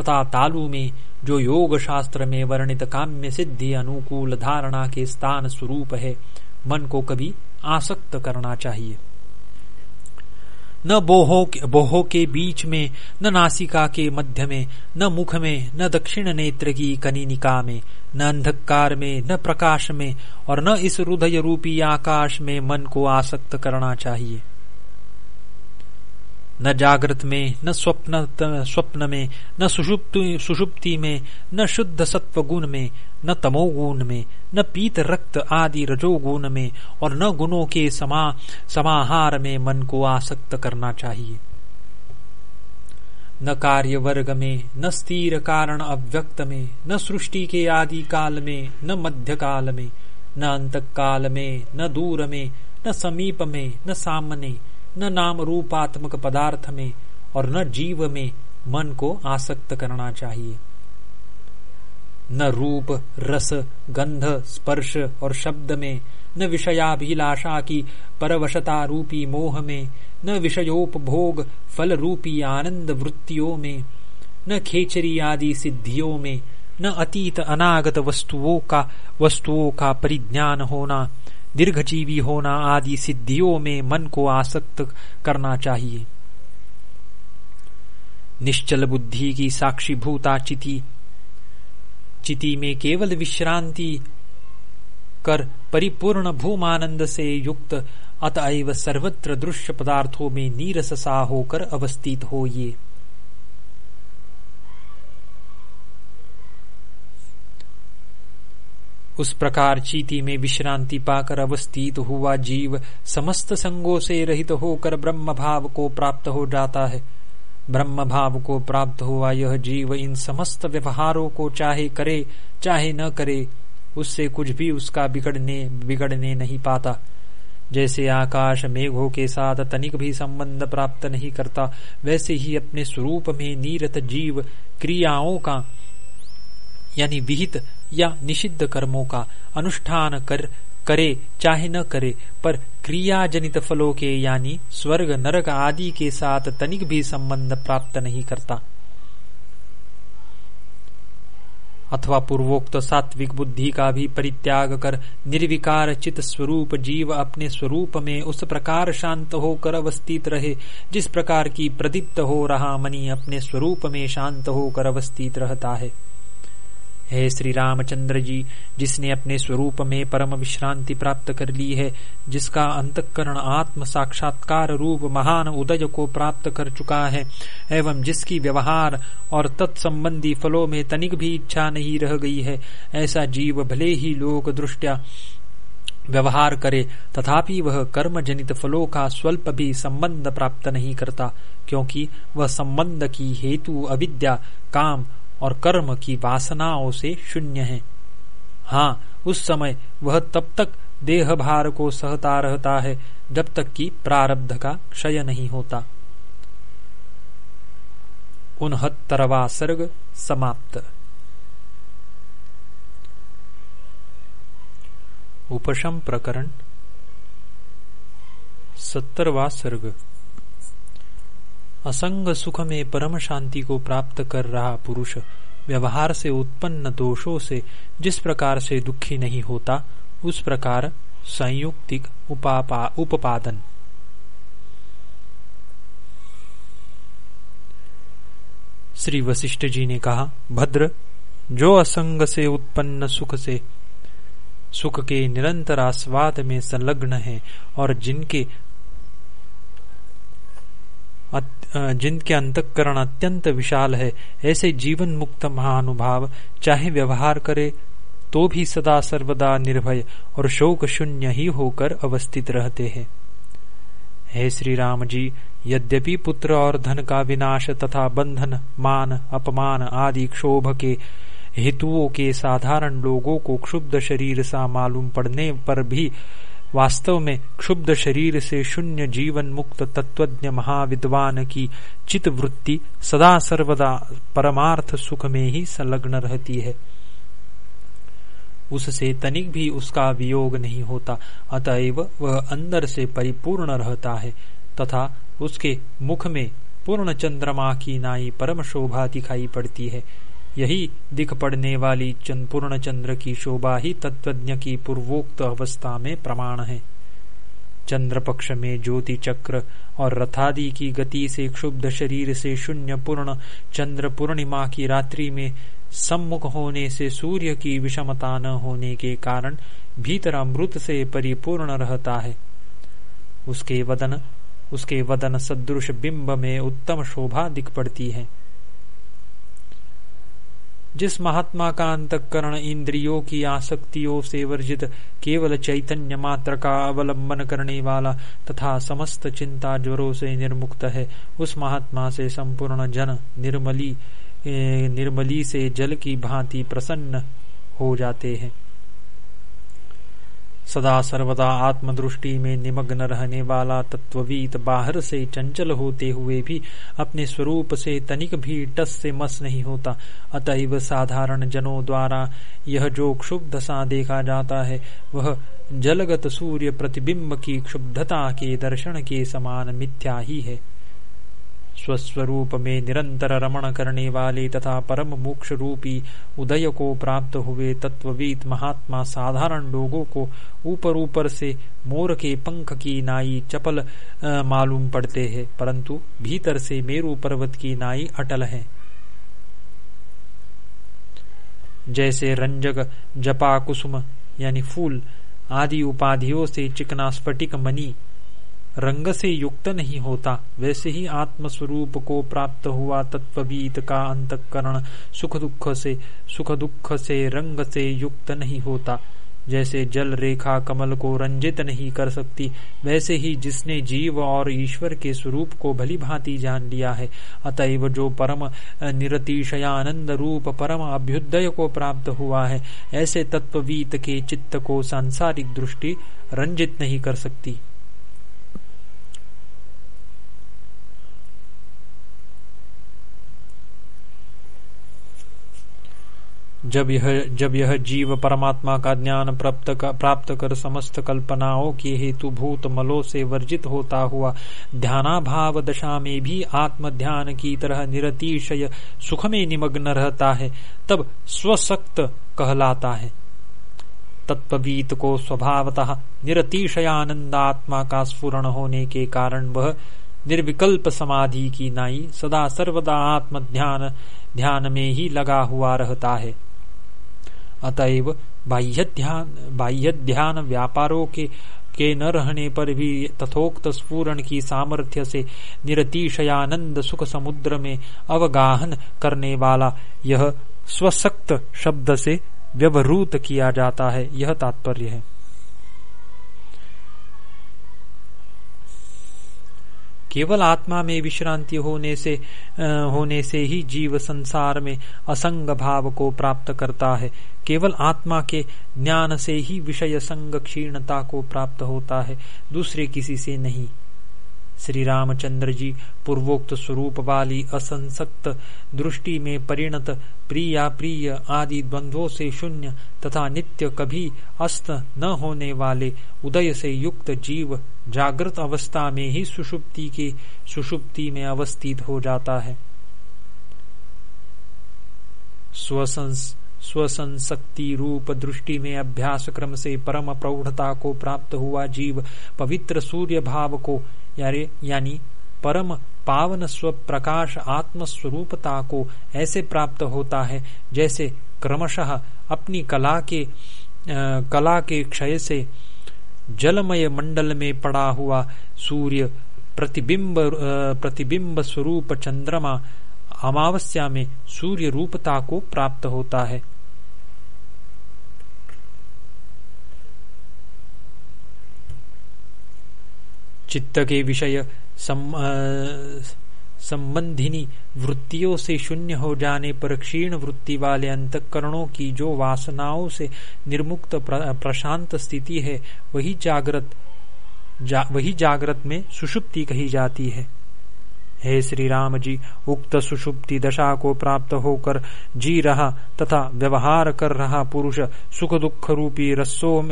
तथा तालु में जो योग शास्त्र में वर्णित काम्य सिद्धि अनुकूल धारणा के स्थान स्वरूप है मन को कभी आसक्त करना चाहिए। न बोहो के, बोहो के बीच में न नासिका के मध्य में न मुख में न दक्षिण नेत्र की कनिनिका में न अंधकार में न प्रकाश में और न इस हृदय रूपी आकाश में मन को आसक्त करना चाहिए। न जागृत में न स्वप्न स्वप्न में न सुषुप्ति सुषुप्ति में न शुद्ध सत्व गुण में न तमोगुण में न पीत रक्त आदि रजोगुण में और न गुणों के समा समाहार में मन को आसक्त करना चाहिए न कार्य वर्ग में न स्थिर कारण अव्यक्त में न सृष्टि के आदि काल में न मध्य काल में न अंत काल में न दूर में न समीप में न सामने न नाम रूपात्मक पदार्थ में और न जीव में मन को आसक्त करना चाहिए। न रूप, रस, गंध, स्पर्श और शब्द में, न विषयाभिलाषा की परवशता रूपी मोह में, न विषयोपभोग फल रूपी आनंद वृत्तियों में, न खेचरी आदि सिद्धियों में, न अतीत अनागत वस्तुओं का वस्तुओं का परिज्ञान होना दीर्घजीवी होना आदि सिद्धियों में मन को आसक्त करना चाहिए। निश्चल बुद्धि की साक्षीभूता चिति चिति में केवल विश्रांति कर परिपूर्ण भूमानंद से युक्त अतएव सर्वत्र दृश्य पदार्थों में नीरस सा होकर अवस्थित हो उस प्रकार चीति में विश्रांति पाकर अवस्थित हुआ जीव समस्त संगों से रहित होकर ब्रह्म भाव को प्राप्त हो जाता है। ब्रह्म भाव को प्राप्त हुआ यह जीव इन समस्त व्यवहारों को चाहे करे, चाहे न करे, उससे कुछ भी उसका बिगड़ने बिगड़ने नहीं पाता। जैसे आकाश मेघों के साथ तनिक भी संबंध प्राप्त नहीं करता, वैसे ही अपने स्वरूप में नीरत जीव क्रियाओं का, यानी विहित या निषिद्ध कर्मों का अनुष्ठान कर, करे, चाहे न करे, पर क्रिया जनित फलों के, यानी स्वर्ग, नरक आदि के साथ तनिक भी संबंध प्राप्त नहीं करता। अथवा पूर्वोक्त सात्विक बुद्धि का भी परित्याग कर निर्विकार चित स्वरूप जीव अपने स्वरूप में उस प्रकार शांत होकर अवस्थित रहे, जिस प्रकार की प्रदीप्त हो रहा मनी अपने स्वरूप में शांत होकर अवस्थित रहता है। हे श्री रामचंद्र जी, जिसने अपने स्वरूप में परम विश्रांति प्राप्त कर ली है, जिसका अंतकरण आत्म साक्षात्कार रूप महान उदय को प्राप्त कर चुका है, एवं जिसकी व्यवहार और तत्संबंधी फलों में तनिक भी इच्छा नहीं रह गई है, ऐसा जीव भले ही लोक दृष्टिया व्यवहार करे, तथापि वह कर्म जनित फलों का स्वल्प भी संबंध प्राप्त नहीं करता, क्योंकि वह संबंध की हेतु अविद्या, काम और कर्म की वासनाओं से शून्य है। हाँ उस समय वह तब तक देह भार को सहता रहता है, जब तक कि प्रारब्ध का क्षय नहीं होता। उनहत्तरवा सर्ग समाप्त। उपशम प्रकरण सत्तरवा सर्ग। असंग सुख में परम शांति को प्राप्त कर रहा पुरुष व्यवहार से उत्पन्न दोषों से जिस प्रकार से दुखी नहीं होता, उस प्रकार संयुक्तिक उपादन श्री वशिष्ठ जी ने कहा, भद्र, जो असंग से उत्पन्न सुख से, सुख के निरंतर आस्वाद में संलग्न है और जिनके जिनके अंतकरण अत्यंत विशाल है, ऐसे जीवन मुक्त महानुभाव, चाहे व्यवहार करे तो भी सदा सर्वदा निर्भय और शोक शून्य ही होकर अवस्थित रहते हैं। हे श्री राम जी, यद्यपि पुत्र और धन का विनाश तथा बंधन, मान, अपमान आदि क्षोभ के हेतुओं के साधारण लोगों को क्षुब्ध शरीर सा मालूम पड़ने पर भी वास्तव में क्षुब्ध शरीर से शून्य जीवन मुक्त तत्वज्ञ महाविद्वान की चित वृत्ति सदा सर्वदा परमार्थ सुख में ही संलग्न रहती है। उससे तनिक भी उसका वियोग नहीं होता, अतएव वह अंदर से परिपूर्ण रहता है, तथा उसके मुख में पूर्ण चंद्रमा की नाई परम शोभा दिखाई पड़ती है। यही दिख पड़ने वाली पूर्ण चंद्र की शोभा ही तत्वज्ञ की पूर्वोक्त अवस्था में प्रमाण है। चंद्र पक्ष में ज्योति चक्र और रथादि की गति से क्षुब्ध शरीर से शून्य पूर्ण चंद्र पूर्णिमा की रात्रि में सम्मुख होने से सूर्य की विषमता न होने के कारण भीतर अमृत से परिपूर्ण रहता है। उसके वदन उसके वदन सदृश बिंब में उत्तम शोभा दिख पड़ती है। जिस महात्मा का अंतकरण इंद्रियों की आसक्तियों से वर्जित केवल चैतन्य मात्र का अवलंबन करने वाला तथा समस्त चिंता ज्वरों से निर्मुक्त है, उस महात्मा से संपूर्ण जन निर्मली निर्मली से जल की भांति प्रसन्न हो जाते हैं। सदा सर्वदा आत्मदृष्टि में निमग्न रहने वाला तत्ववीत बाहर से चंचल होते हुए भी अपने स्वरूप से तनिक भी टस से मस नहीं होता। अतएव साधारण जनों द्वारा यह जो क्षुब्ध सा देखा जाता है, वह जलगत सूर्य प्रतिबिंब की क्षुब्धता के दर्शन के समान मिथ्या ही है। स्वस्वरूप में निरंतर रमण करने वाले तथा परम मोक्ष रूपी उदय को प्राप्त हुए तत्ववीत महात्मा साधारण लोगों को ऊपर ऊपर से मोर के पंख की नाई चपल मालूम पड़ते हैं, परंतु भीतर से मेरु पर्वत की नाई अटल है। जैसे रंजक जपा कुसुम यानी फूल, आदि उपाधियों से चिकना स्फटिक मनी रंग से युक्त नहीं होता। वैसे ही आत्म स्वरूप को प्राप्त हुआ तत्ववीत का अंतकरण सुख दुख से सुख दुख से रंग से युक्त नहीं होता। जैसे जल रेखा कमल को रंजित नहीं कर सकती, वैसे ही जिसने जीव और ईश्वर के स्वरूप को भली भांति जान लिया है, अतएव जो परम निरतिशयानंद रूप परम अभ्युदय को प्राप्त हुआ है, ऐसे तत्ववीत के चित्त को सांसारिक दृष्टि रंजित नहीं कर सकती। जब यह जब यह जीव परमात्मा का ज्ञान प्राप्त कर, प्राप्त कर समस्त कल्पनाओं के हेतु भूत मलों से वर्जित होता हुआ ध्यानाभाव दशा में भी आत्म ध्यान की तरह निरतिशय सुख में निमग्न रहता है तब स्वशक्त कहलाता है। तत्वीत को स्वभावतः निरतिशयानंदात्मा का स्फुरण होने के कारण वह निर्विकल्प समाधि की नाई सदा सर्वदा आत्म ध्यान ध्यान में ही लगा हुआ रहता है। अतएव बाह्य ध्यान ध्यान व्यापारों के के न रहने पर भी तथोक्त स्फूरण की सामर्थ्य से निरतिशयानंद सुख समुद्र में अवगाहन करने वाला यह स्वसक्त शब्द से व्यवरूत किया जाता है। यह तात्पर्य है। केवल आत्मा में विश्रांति होने से होने से ही जीव संसार में असंग भाव को प्राप्त करता है। केवल आत्मा के ज्ञान से ही विषय संग क्षीणता को प्राप्त होता है, दूसरे किसी से नहीं। श्री रामचंद्र जी पूर्वोक्त स्वरूप वाली असंसक्त दृष्टि में परिणत प्रिया प्रिय आदि द्वंद्वों से शून्य तथा नित्य कभी अस्त न होने वाले उदय से युक्त जीव जागृत अवस्था में ही सुषुप्ति के सुषुप्ति में अवस्थित हो जाता है। स्वसंशक्ति रूप दृष्टि में अभ्यास क्रम से परम प्रौढ़ता को प्राप्त हुआ जीव पवित्र सूर्य भाव को यानी परम पावन स्व प्रकाश आत्म स्वरूपता को ऐसे प्राप्त होता है जैसे क्रमशः अपनी कला के आ, कला के क्षय से जलमय मंडल में पड़ा हुआ सूर्य प्रतिबिंब प्रतिबिंब स्वरूप चंद्रमा अमावस्या में सूर्य रूपता को प्राप्त होता है। चित्त के विषय संबंधिनी वृत्तियों से शून्य हो जाने पर क्षीण वृत्ति वाले अंतकरणों की जो वासनाओं से निर्मुक्त प्रशांत स्थिति है वही जागृत जा, वही जागृत में सुषुप्ति कही जाती है। हे श्री राम जी उक्त सुषुप्ति दशा को प्राप्त होकर जी रहा तथा व्यवहार कर रहा पुरुष सुख दुख रूपी रस्सों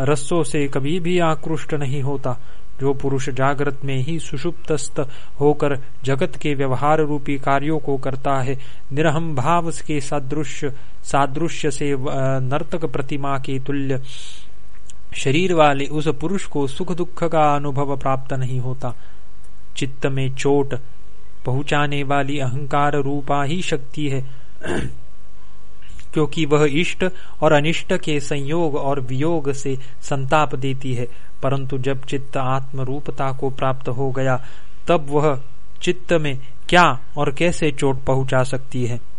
रस्सों से कभी भी आकृष्ट नहीं होता। जो पुरुष जागृत में ही सुषुप्तस्त होकर जगत के व्यवहार रूपी कार्यों को करता है। निरहम भाव के सादृश्य सादृश्य से नर्तक प्रतिमा के तुल्य। शरीर वाले उस पुरुष को सुख दुख का अनुभव प्राप्त नहीं होता। चित्त में चोट पहुँचाने वाली अहंकार रूपा ही शक्ति है। क्योंकि वह इष्ट और अनिष्ट के संयोग और वियोग से संताप देती है। परंतु जब चित्त आत्म रूपता को प्राप्त हो गया, तब वह चित्त में क्या और कैसे चोट पहुँचा सकती है?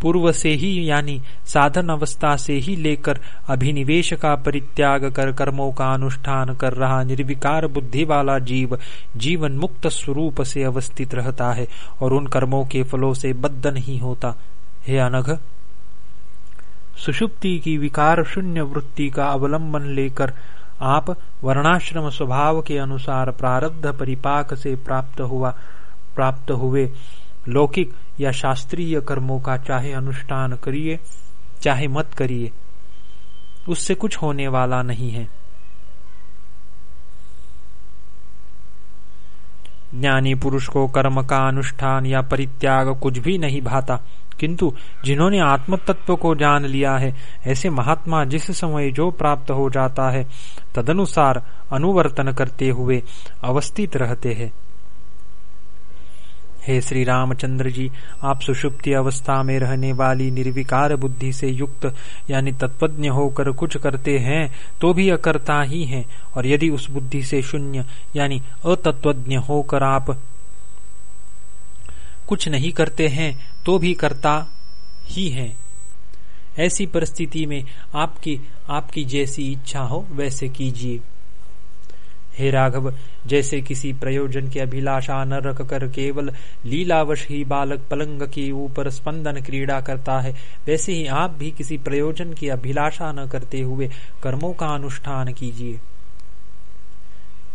पूर्व से ही यानी साधन अवस्था से ही लेकर अभिनिवेश का परित्याग कर, कर्मों का अनुष्ठान कर रहा निर्विकार बुद्धि वाला जीव जीवन मुक्त स्वरूप से अवस्थित रहता है और उन कर्मों के फलों से बद्ध नहीं होता। हे अनघ सुषुप्ति की विकार शून्य वृत्ति का अवलंबन लेकर आप वर्णाश्रम स्वभाव के अनुसार प्रारब्ध परिपाक से प्राप्त हुआ, प्राप्त हुए। लौकिक या शास्त्रीय कर्मों का चाहे अनुष्ठान करिए, चाहे मत करिए, उससे कुछ होने वाला नहीं है। ज्ञानी पुरुष को कर्म का अनुष्ठान या परित्याग कुछ भी नहीं भाता। किंतु जिन्होंने आत्म तत्व को जान लिया है, ऐसे महात्मा जिस समय जो प्राप्त हो जाता है, तदनुसार अनुवर्तन करते हुए अवस्थित रहते हैं। हे श्री रामचंद्र जी, आप सुषुप्ति अवस्था में रहने वाली निर्विकार बुद्धि से युक्त, यानी तत्वज्ञ होकर कुछ करते हैं तो भी अकर्ता ही हैं, और यदि उस बुद्धि से शून्य, यानी अतत्वज्ञ होकर आप कुछ नहीं करते हैं तो भी करता ही हैं। ऐसी परिस्थिति में आपकी आपकी जैसी इच्छा हो, वैसे कीजिए। हे राघव, जैसे किसी प्रयोजन की अभिलाषा न रख कर केवल लीलावश ही बालक पलंग के ऊपर स्पंदन क्रीड़ा करता है, वैसे ही आप भी किसी प्रयोजन की अभिलाषा न करते हुए कर्मों का अनुष्ठान कीजिए।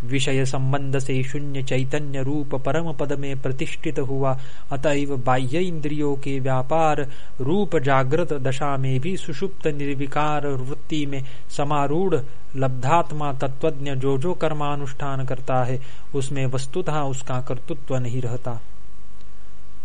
विषय संबंध से शून्य चैतन्य रूप परम पद में प्रतिष्ठित हुआ अतएव बाह्य इंद्रियों के व्यापार रूप जागृत दशा में भी सुषुप्त निर्विकार वृत्ति में समारूढ़ लब्धात्मा तत्वज्ञ जो जो कर्मानुष्ठान करता है। उसमें वस्तुतः उसका कर्तृत्व नहीं रहता।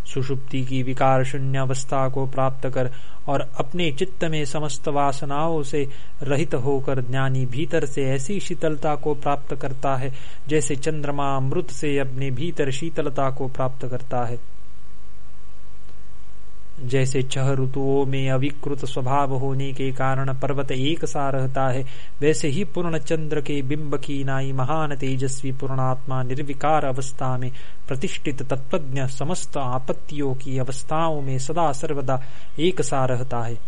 सुषुप्ति की विकार शून्य अवस्था को प्राप्त कर और अपने चित्त में समस्त वासनाओं से रहित होकर ज्ञानी भीतर से ऐसी शीतलता को प्राप्त करता है जैसे चंद्रमा अमृत से अपने भीतर शीतलता को प्राप्त करता है। जैसे छह ऋतुओं में अविकृत स्वभाव होने के कारण पर्वत एक सा रहता है, वैसे ही पूर्ण चंद्र के बिंब की नाई महान तेजस्वी पूर्णात्मा निर्विकार अवस्था में प्रतिष्ठित तत्वज्ञ समस्त आपत्तियों की अवस्थाओं में सदा सर्वदा एक सा रहता है।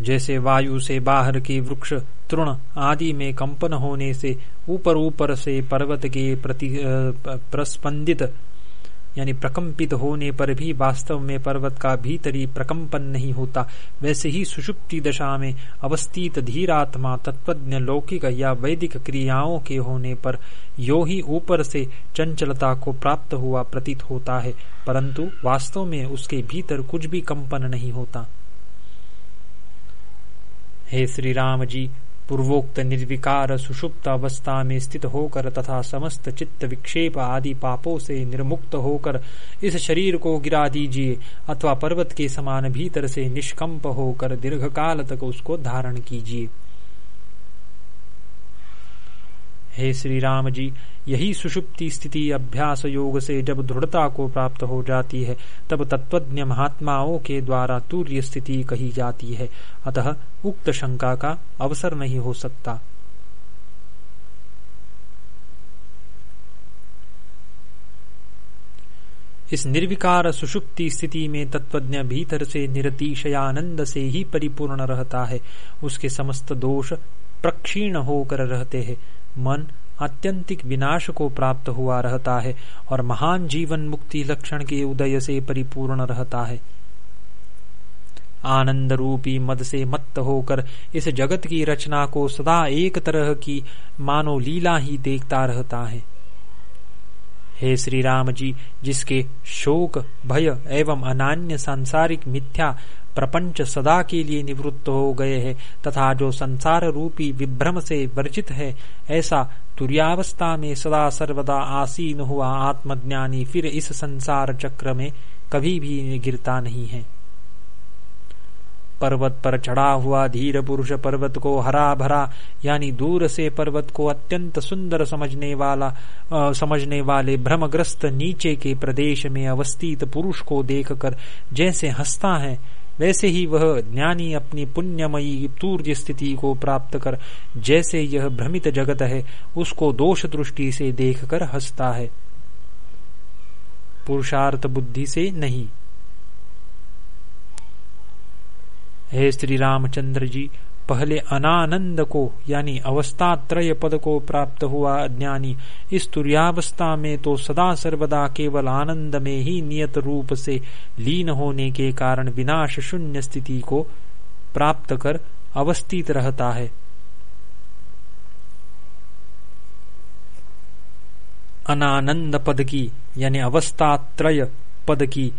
जैसे वायु से बाहर के वृक्ष, तृण आदि में कंपन होने से ऊपर ऊपर से पर्वत के प्रति प्रस्पंदित यानी प्रकंपित होने पर भी वास्तव में पर्वत का भीतरी प्रकंपन नहीं होता। वैसे ही सुषुप्ति दशा में अवस्थित धीरात्मा तत्वज्ञ लौकिक या वैदिक क्रियाओं के होने पर यो ही ऊपर से चंचलता को प्राप्त हुआ प्रतीत होता है, परंतु वास्तव में उसके भीतर कुछ भी कंपन नहीं होता। हे श्री राम जी पूर्वोक्त निर्विकार सुषुप्त अवस्था में स्थित होकर तथा समस्त चित्त विक्षेप आदि पापों से निर्मुक्त होकर इस शरीर को गिरा दीजिए अथवा पर्वत के समान भीतर से निष्कंप होकर दीर्घ काल तक उसको धारण कीजिए। हे श्री राम जी, यही सुषुप्ति स्थिति अभ्यास योग से जब दृढ़ता को प्राप्त हो जाती है, तब तत्वज्ञ महात्माओं के द्वारा तूर्य स्थिति कही जाती है। अतः उक्त शंका का अवसर नहीं हो सकता। इस निर्विकार सुषुप्ति स्थिति में तत्वज्ञ भीतर से निरतिशयानंद से ही परिपूर्ण रहता है। उसके समस्त दोष प्रक्षीण होकर रहते हैं। मन आत्यंतिक विनाश को प्राप्त हुआ रहता है और महान जीवन मुक्ति लक्षण के उदय से परिपूर्ण रहता है। आनंद रूपी मद से मत्त होकर इस जगत की रचना को सदा एक तरह की मानो लीला ही देखता रहता है। हे श्री राम जी, जिसके शोक, भय एवं अनान्य सांसारिक मिथ्या प्रपंच सदा के लिए निवृत्त हो गए हैं तथा जो संसार रूपी विभ्रम से वर्जित है ऐसा तुर्यावस्था में सदा सर्वदा आसीन हुआ आत्मज्ञानी फिर इस संसार चक्र में कभी भी गिरता नहीं है। पर्वत पर चढ़ा हुआ धीर पुरुष पर्वत को हरा भरा यानी दूर से पर्वत को अत्यंत सुंदर समझने वाला आ, समझने वाले भ्रमग्रस्त नीचे के प्रदेश में अवस्थित पुरुष को देखकर जैसे हंसता है वैसे ही वह ज्ञानी अपनी पुण्यमयी तूर्य स्थिति को प्राप्त कर, जैसे यह भ्रमित जगत है, उसको दोष दृष्टि से देखकर हंसता है। पुरुषार्थ बुद्धि से नहीं। हे श्री रामचंद्र जी पहले अनानंद को, यानी अवस्था त्रय पद को प्राप्त हुआ ज्ञानी इस तुर्यावस्था में तो सदा सर्वदा केवल आनंद में ही नियत रूप से लीन होने के कारण विनाश शून्य स्थिति को प्राप्त कर अवस्थित रहता है। अनानंद पद की, यानी अवस्था त्रय पद की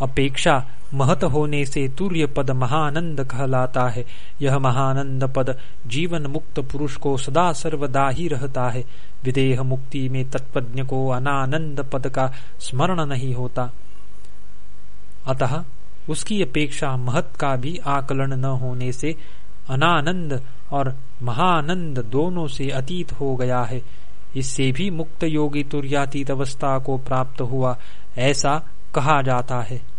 अपेक्षा महत होने से तुर्य पद महानंद कहलाता है। यह महानंद पद जीवन मुक्त पुरुष को सदा सर्वदा ही रहता है। विदेह मुक्ति में तत्पज्ञ को अनानंद पद का स्मरण नहीं होता। अतः उसकी अपेक्षा महत का भी आकलन न होने से अनानंद और महानंद दोनों से अतीत हो गया है। इससे भी मुक्त योगी तुर्यातीत अवस्था को प्राप्त हुआ, ऐसा कहा जाता है।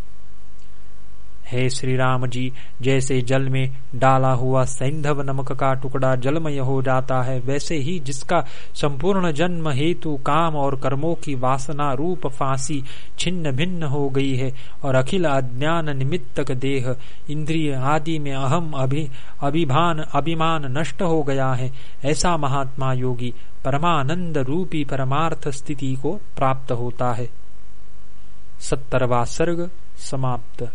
हे श्री राम जी, जैसे जल में डाला हुआ सैंधव नमक का टुकड़ा जलमय हो जाता है, वैसे ही जिसका संपूर्ण जन्म हेतु काम और कर्मों की वासना रूप फांसी छिन्न भिन्न हो गई है, और अखिल अज्ञान निमित्तक देह इंद्रिय आदि में अहम अभि अभिमान अभिमान नष्ट हो गया है। ऐसा महात्मा योगी परमानंद रूपी परमार्थ स्थिति को प्राप्त होता है। सत्तरवा सर्ग समाप्त।